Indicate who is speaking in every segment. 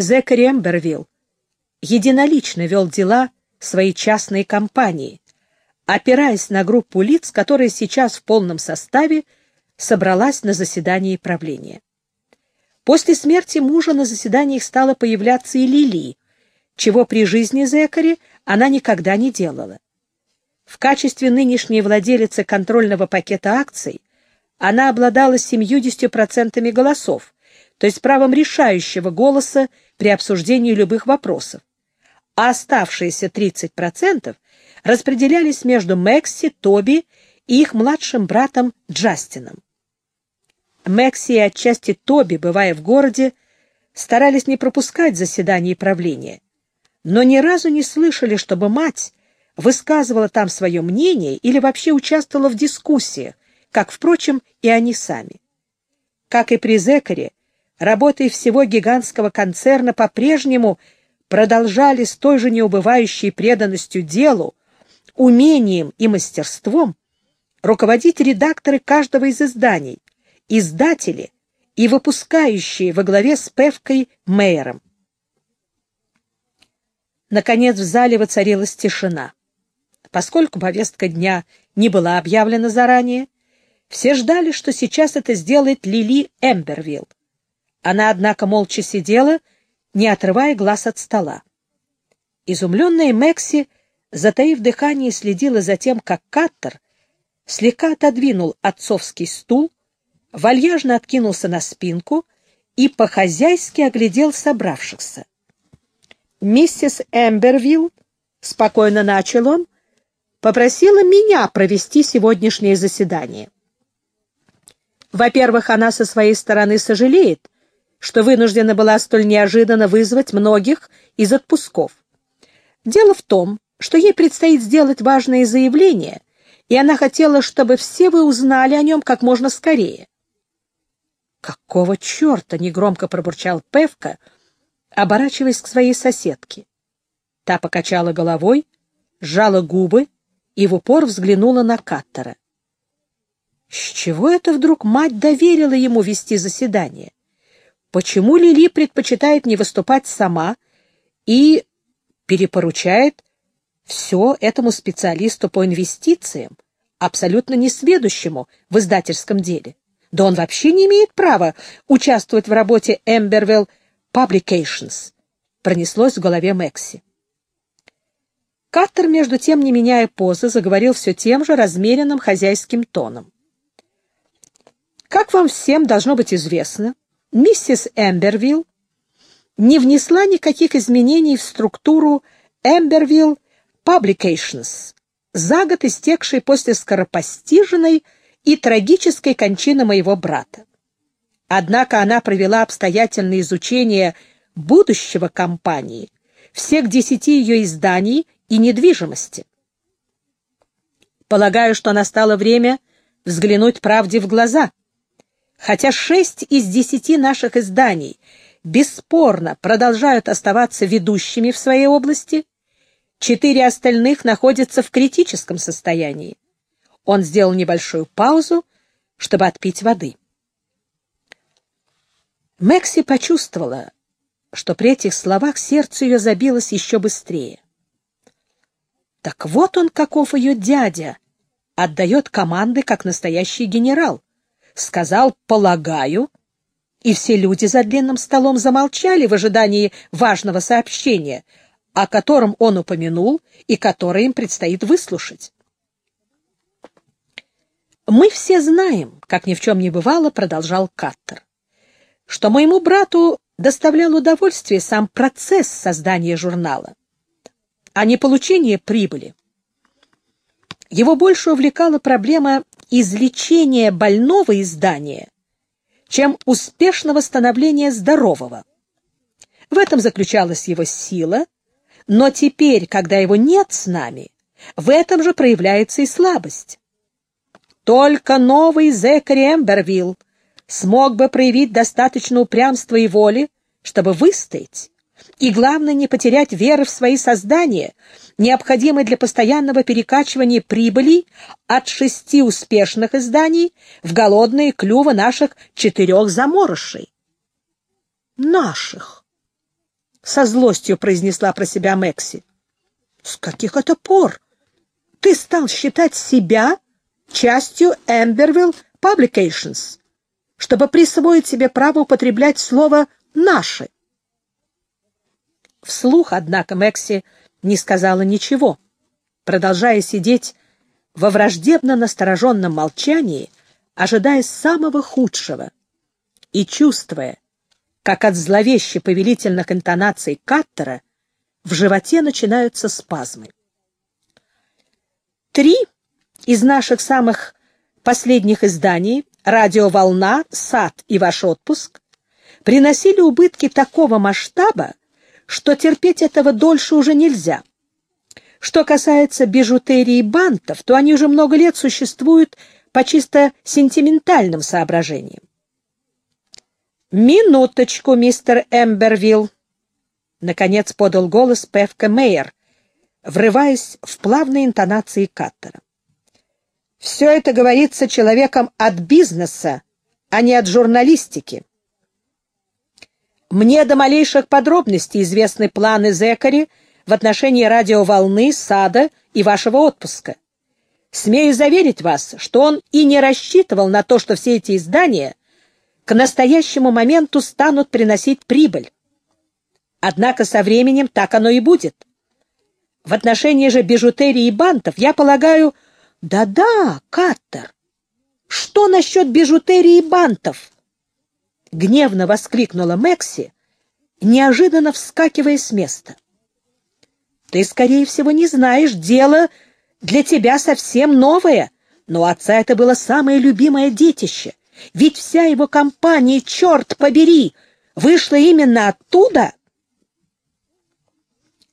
Speaker 1: Зекари Эмбервилл единолично вел дела своей частной компании, опираясь на группу лиц, которая сейчас в полном составе собралась на заседании правления. После смерти мужа на заседаниях стала появляться и Лили, чего при жизни Зекари она никогда не делала. В качестве нынешней владелицы контрольного пакета акций она обладала 70% голосов, то есть правом решающего голоса при обсуждении любых вопросов, а оставшиеся 30% распределялись между Мэкси, Тоби и их младшим братом Джастином. Мэкси и отчасти Тоби, бывая в городе, старались не пропускать заседаний правления, но ни разу не слышали, чтобы мать высказывала там свое мнение или вообще участвовала в дискуссиях, как, впрочем, и они сами. Как и при Зекаре, работы всего гигантского концерна по-прежнему продолжали с той же неубывающей преданностью делу, умением и мастерством руководить редакторы каждого из изданий, издатели и выпускающие во главе с Певкой Мейером. Наконец в зале воцарилась тишина. Поскольку повестка дня не была объявлена заранее, все ждали, что сейчас это сделает Лили Эмбервилл. Она, однако, молча сидела, не отрывая глаз от стола. Изумленная Мэкси, затаив дыхание, следила за тем, как Каттер слегка отодвинул отцовский стул, вальяжно откинулся на спинку и по-хозяйски оглядел собравшихся. «Миссис Эмбервилл», — спокойно начал он, — попросила меня провести сегодняшнее заседание. Во-первых, она со своей стороны сожалеет, что вынуждена была столь неожиданно вызвать многих из отпусков. Дело в том, что ей предстоит сделать важное заявление, и она хотела, чтобы все вы узнали о нем как можно скорее. «Какого черта?» — негромко пробурчал Певка, оборачиваясь к своей соседке. Та покачала головой, сжала губы и в упор взглянула на Каттера. С чего это вдруг мать доверила ему вести заседание? Почему Лили предпочитает не выступать сама и перепоручает все этому специалисту по инвестициям, абсолютно несведущему в издательском деле? Да он вообще не имеет права участвовать в работе Эмбервилл Publications, пронеслось в голове Мэкси. Каттер, между тем, не меняя позы, заговорил все тем же размеренным хозяйским тоном. Как вам всем должно быть известно, миссис Эмбервилл не внесла никаких изменений в структуру Эмбервилл Publications, за год истекшей после скоропостиженной и трагической кончины моего брата. Однако она провела обстоятельное изучение будущего компании, всех десяти ее изданий и недвижимости. Полагаю, что настало время взглянуть правде в глаза. Хотя шесть из десяти наших изданий бесспорно продолжают оставаться ведущими в своей области, четыре остальных находятся в критическом состоянии. Он сделал небольшую паузу, чтобы отпить воды. Мэкси почувствовала, что при этих словах сердце ее забилось еще быстрее. Так вот он, каков ее дядя, отдает команды, как настоящий генерал. Сказал «полагаю», и все люди за длинным столом замолчали в ожидании важного сообщения, о котором он упомянул и которое им предстоит выслушать. «Мы все знаем, как ни в чем не бывало», — продолжал Каттер, «что моему брату доставлял удовольствие сам процесс создания журнала а не получение прибыли. Его больше увлекала проблема излечения больного издания, чем успешного становления здорового. В этом заключалась его сила, но теперь, когда его нет с нами, в этом же проявляется и слабость. Только новый Зекари Эмбервилл смог бы проявить достаточно упрямства и воли, чтобы выстоять, и, главное, не потерять веры в свои создания, необходимые для постоянного перекачивания прибыли от шести успешных изданий в голодные клювы наших четырех заморышей. Наших. со злостью произнесла про себя Мэкси. С каких это пор ты стал считать себя частью Эмбервилл Publications, чтобы присвоить себе право употреблять слово «наши»? Вслух, однако, Мэкси не сказала ничего, продолжая сидеть во враждебно настороженном молчании, ожидая самого худшего и чувствуя, как от зловеще повелительных интонаций Каттера в животе начинаются спазмы. Три из наших самых последних изданий «Радиоволна», «Сад» и «Ваш отпуск» приносили убытки такого масштаба, что терпеть этого дольше уже нельзя. Что касается бижутерии бантов, то они уже много лет существуют по чисто сентиментальным соображениям. «Минуточку, мистер Эмбервилл!» Наконец подал голос Певка Мейер, врываясь в плавные интонации Каттера. «Все это говорится человеком от бизнеса, а не от журналистики. Мне до малейших подробностей известны планы Зекари в отношении радиоволны, сада и вашего отпуска. Смею заверить вас, что он и не рассчитывал на то, что все эти издания к настоящему моменту станут приносить прибыль. Однако со временем так оно и будет. В отношении же бижутерии и бантов, я полагаю... Да-да, Каттер, что насчет бижутерии и бантов? Гневно воскликнула Мэкси, неожиданно вскакивая с места. Ты, скорее всего, не знаешь, дело для тебя совсем новое, но отца это было самое любимое детище. Ведь вся его компания, черт побери, вышла именно оттуда.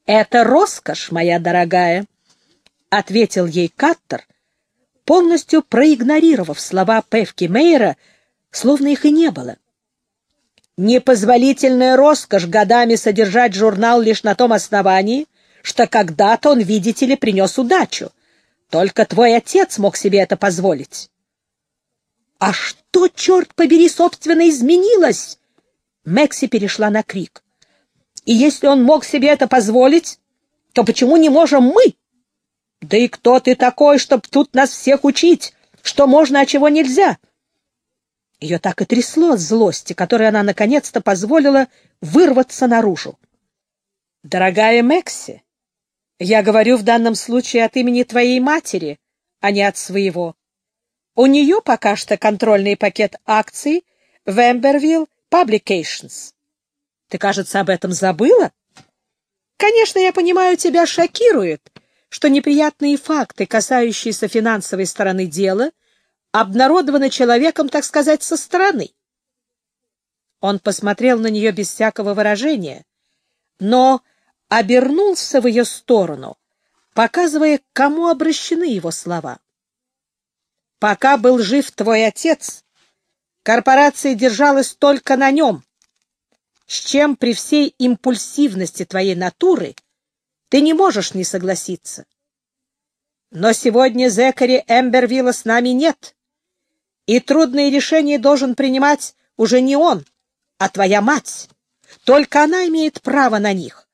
Speaker 1: «Это роскошь, моя дорогая», — ответил ей Каттер, полностью проигнорировав слова Певки Мейера, словно их и не было. «Непозволительная роскошь годами содержать журнал лишь на том основании, что когда-то он, видите ли, принес удачу. Только твой отец мог себе это позволить». «А что, черт побери, собственно, изменилось?» Мэкси перешла на крик. И если он мог себе это позволить, то почему не можем мы? Да и кто ты такой, чтоб тут нас всех учить, что можно, а чего нельзя? Ее так и трясло от злости, которой она наконец-то позволила вырваться наружу. Дорогая Мэкси, я говорю в данном случае от имени твоей матери, а не от своего. У нее пока что контрольный пакет акций в Эмбервилл Publications. Ты, кажется, об этом забыла? Конечно, я понимаю, тебя шокирует, что неприятные факты, касающиеся финансовой стороны дела, обнародованы человеком, так сказать, со стороны. Он посмотрел на нее без всякого выражения, но обернулся в ее сторону, показывая, к кому обращены его слова. «Пока был жив твой отец, корпорация держалась только на нем, с чем при всей импульсивности твоей натуры ты не можешь не согласиться. Но сегодня Зекари Эмбервилла с нами нет, и трудные решения должен принимать уже не он, а твоя мать. Только она имеет право на них.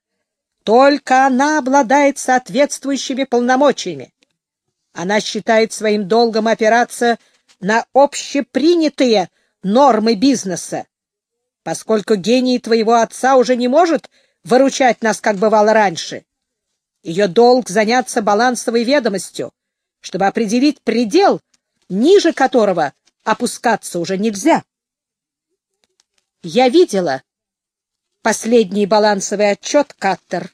Speaker 1: Только она обладает соответствующими полномочиями. Она считает своим долгом опираться на общепринятые нормы бизнеса, поскольку гений твоего отца уже не может выручать нас, как бывало раньше. Ее долг заняться балансовой ведомостью, чтобы определить предел, ниже которого опускаться уже нельзя. Я видела последний балансовый отчет Каттер.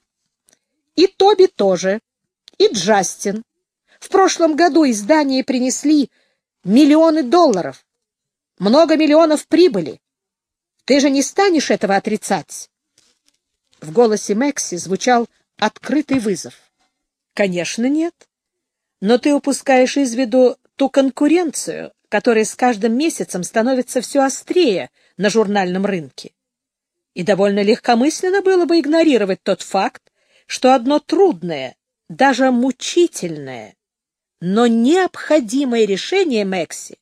Speaker 1: И Тоби тоже, и Джастин. В прошлом году издания принесли миллионы долларов, много миллионов прибыли. Ты же не станешь этого отрицать. В голосе Мэкси звучал открытый вызов. Конечно, нет. Но ты упускаешь из виду ту конкуренцию, которая с каждым месяцем становится все острее на журнальном рынке. И довольно легкомысленно было бы игнорировать тот факт, что одно трудное, даже мучительное, но необходимое решение Мэкси,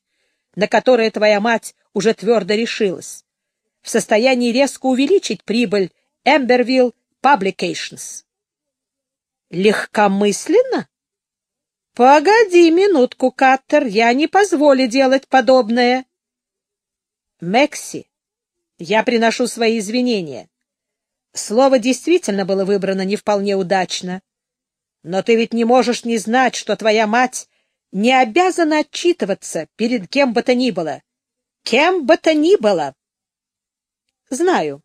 Speaker 1: на которое твоя мать уже твердо решилась, в состоянии резко увеличить прибыль Эмбервилл Publications. Легкомысленно? Погоди минутку, Каттер, я не позволю делать подобное. Мекси, я приношу свои извинения. Слово действительно было выбрано не вполне удачно. Но ты ведь не можешь не знать, что твоя мать не обязана отчитываться перед кем бы то ни было. Кем бы то ни было. Знаю.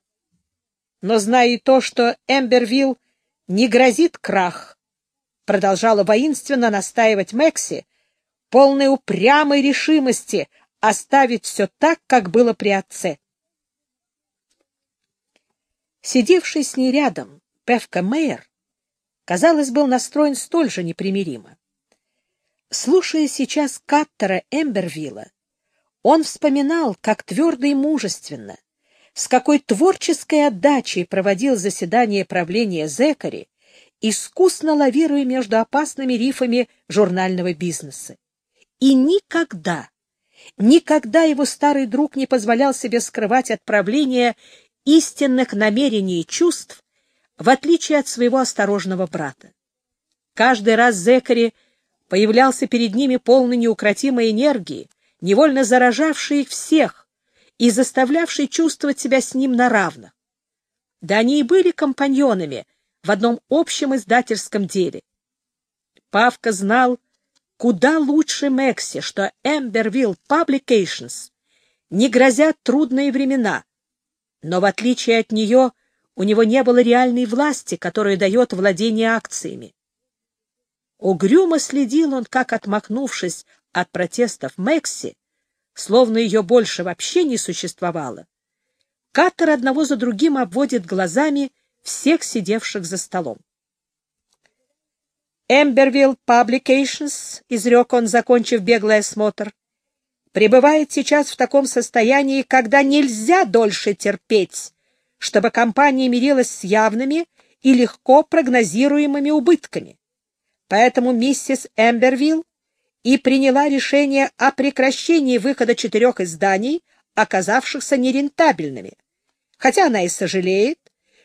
Speaker 1: Но знаю и то, что Эмбервилл не грозит крах, продолжала воинственно настаивать Мэкси, полной упрямой решимости оставить все так, как было при отце. Сидевший с ней рядом Певка Мейер, казалось, был настроен столь же непримиримо. Слушая сейчас Каттера Эмбервилла, он вспоминал, как твердо и мужественно, с какой творческой отдачей проводил заседание правления Зекари, искусно лавируя между опасными рифами журнального бизнеса. И никогда, никогда его старый друг не позволял себе скрывать от правления истинных намерений и чувств, в отличие от своего осторожного брата. Каждый раз Зекари появлялся перед ними полный неукротимой энергии, невольно заражавший их всех и заставлявший чувствовать себя с ним на равных. Да они и были компаньонами в одном общем издательском деле. Павка знал куда лучше Мэкси, что Эмбервилл Publications не грозят трудные времена, но в отличие от нее у него не было реальной власти, которая дает владение акциями. Угрюмо следил он, как, отмахнувшись от протестов Мэкси, словно ее больше вообще не существовало, Каттер одного за другим обводит глазами всех сидевших за столом. «Эмбервилл Publications», — изрек он, закончив беглый осмотр, пребывает сейчас в таком состоянии, когда нельзя дольше терпеть, чтобы компания мирилась с явными и легко прогнозируемыми убытками. Поэтому миссис Эмбервилл и приняла решение о прекращении выхода четырех изданий, оказавшихся нерентабельными. Хотя она и сожалеет,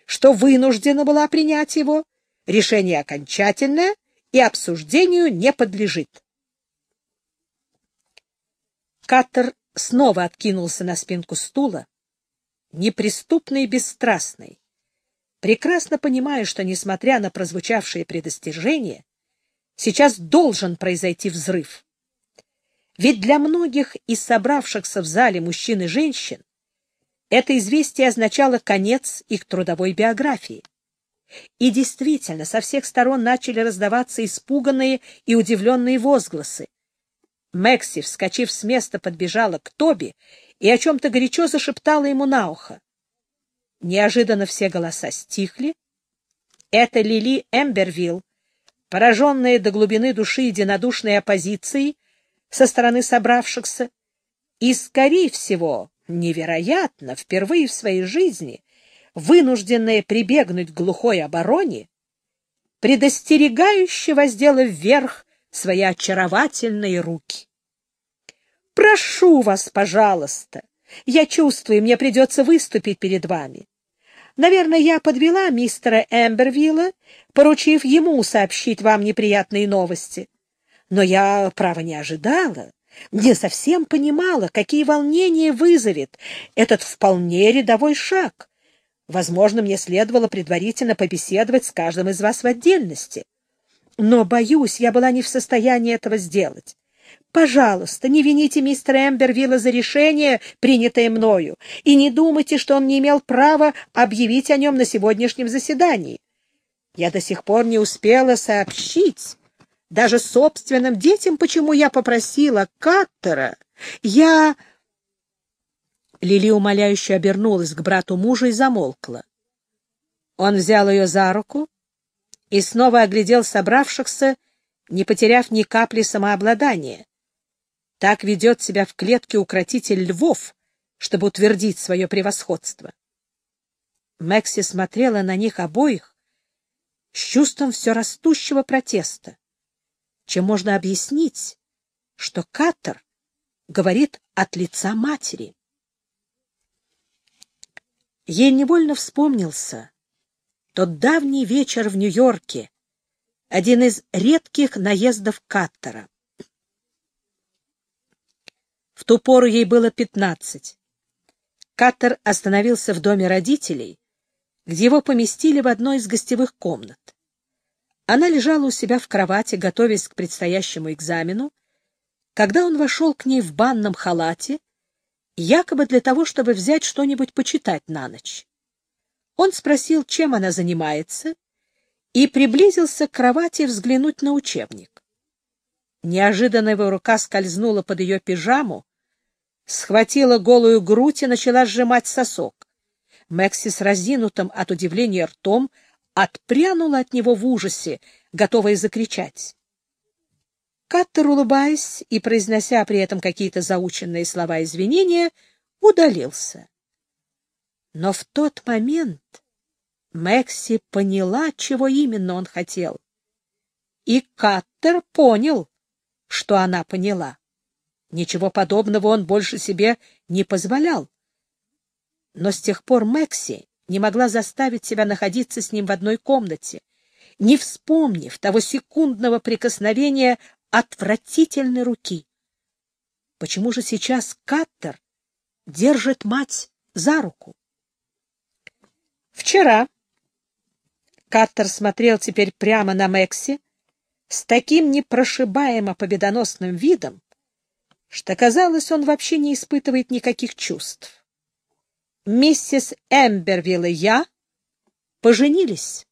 Speaker 1: что вынуждена была принять его, решение окончательное и обсуждению не подлежит. Каттер снова откинулся на спинку стула, неприступный и бесстрастный, прекрасно понимая, что, несмотря на прозвучавшие предостережения, сейчас должен произойти взрыв. Ведь для многих из собравшихся в зале мужчин и женщин это известие означало конец их трудовой биографии. И действительно, со всех сторон начали раздаваться испуганные и удивленные возгласы. Мэкси, вскочив с места, подбежала к Тоби и о чем-то горячо зашептала ему на ухо. Неожиданно все голоса стихли. Это Лили Эмбервилл, пораженная до глубины души единодушной оппозицией со стороны собравшихся, и, скорее всего, невероятно, впервые в своей жизни, вынужденная прибегнуть к глухой обороне, предостерегающе воздела вверх свои очаровательные руки. «Прошу вас, пожалуйста, я чувствую, мне придется выступить перед вами. Наверное, я подвела мистера Эмбервилла, поручив ему сообщить вам неприятные новости. Но я, право, не ожидала, не совсем понимала, какие волнения вызовет этот вполне рядовой шаг. Возможно, мне следовало предварительно побеседовать с каждым из вас в отдельности. Но, боюсь, я была не в состоянии этого сделать. Пожалуйста, не вините мистера Эмбервилла за решение, принятое мною, и не думайте, что он не имел права объявить о нем на сегодняшнем заседании. Я до сих пор не успела сообщить даже собственным детям, почему я попросила Каттера. Я... Лили умоляюще обернулась к брату мужа и замолкла. Он взял ее за руку и снова оглядел собравшихся, не потеряв ни капли самообладания. Так ведет себя в клетке укротитель львов, чтобы утвердить свое превосходство. Мэкси смотрела на них обоих с чувством все растущего протеста, чем можно объяснить, что Катер говорит от лица матери. Ей невольно вспомнился Тот давний вечер в Нью-Йорке, один из редких наездов Каттера. В ту пору ей было пятнадцать. Каттер остановился в доме родителей, где его поместили в одной из гостевых комнат. Она лежала у себя в кровати, готовясь к предстоящему экзамену, когда он вошел к ней в банном халате, якобы для того, чтобы взять что-нибудь почитать на ночь. Он спросил, чем она занимается, и приблизился к кровати взглянуть на учебник. Неожиданно его рука скользнула под ее пижаму, схватила голую грудь и начала сжимать сосок. Мэкси с разинутым от удивления ртом отпрянула от него в ужасе, готовая закричать. Каттер, улыбаясь и произнося при этом какие-то заученные слова извинения, удалился. Но в тот момент Мэкси поняла, чего именно он хотел. И Каттер понял, что она поняла. Ничего подобного он больше себе не позволял. Но с тех пор Мэкси не могла заставить себя находиться с ним в одной комнате, не вспомнив того секундного прикосновения отвратительной руки. Почему же сейчас Каттер держит мать за руку? Вчера Каттер смотрел теперь прямо на Мэкси с таким непрошибаемо победоносным видом, что, казалось, он вообще не испытывает никаких чувств. Миссис Эмбервилл и я поженились.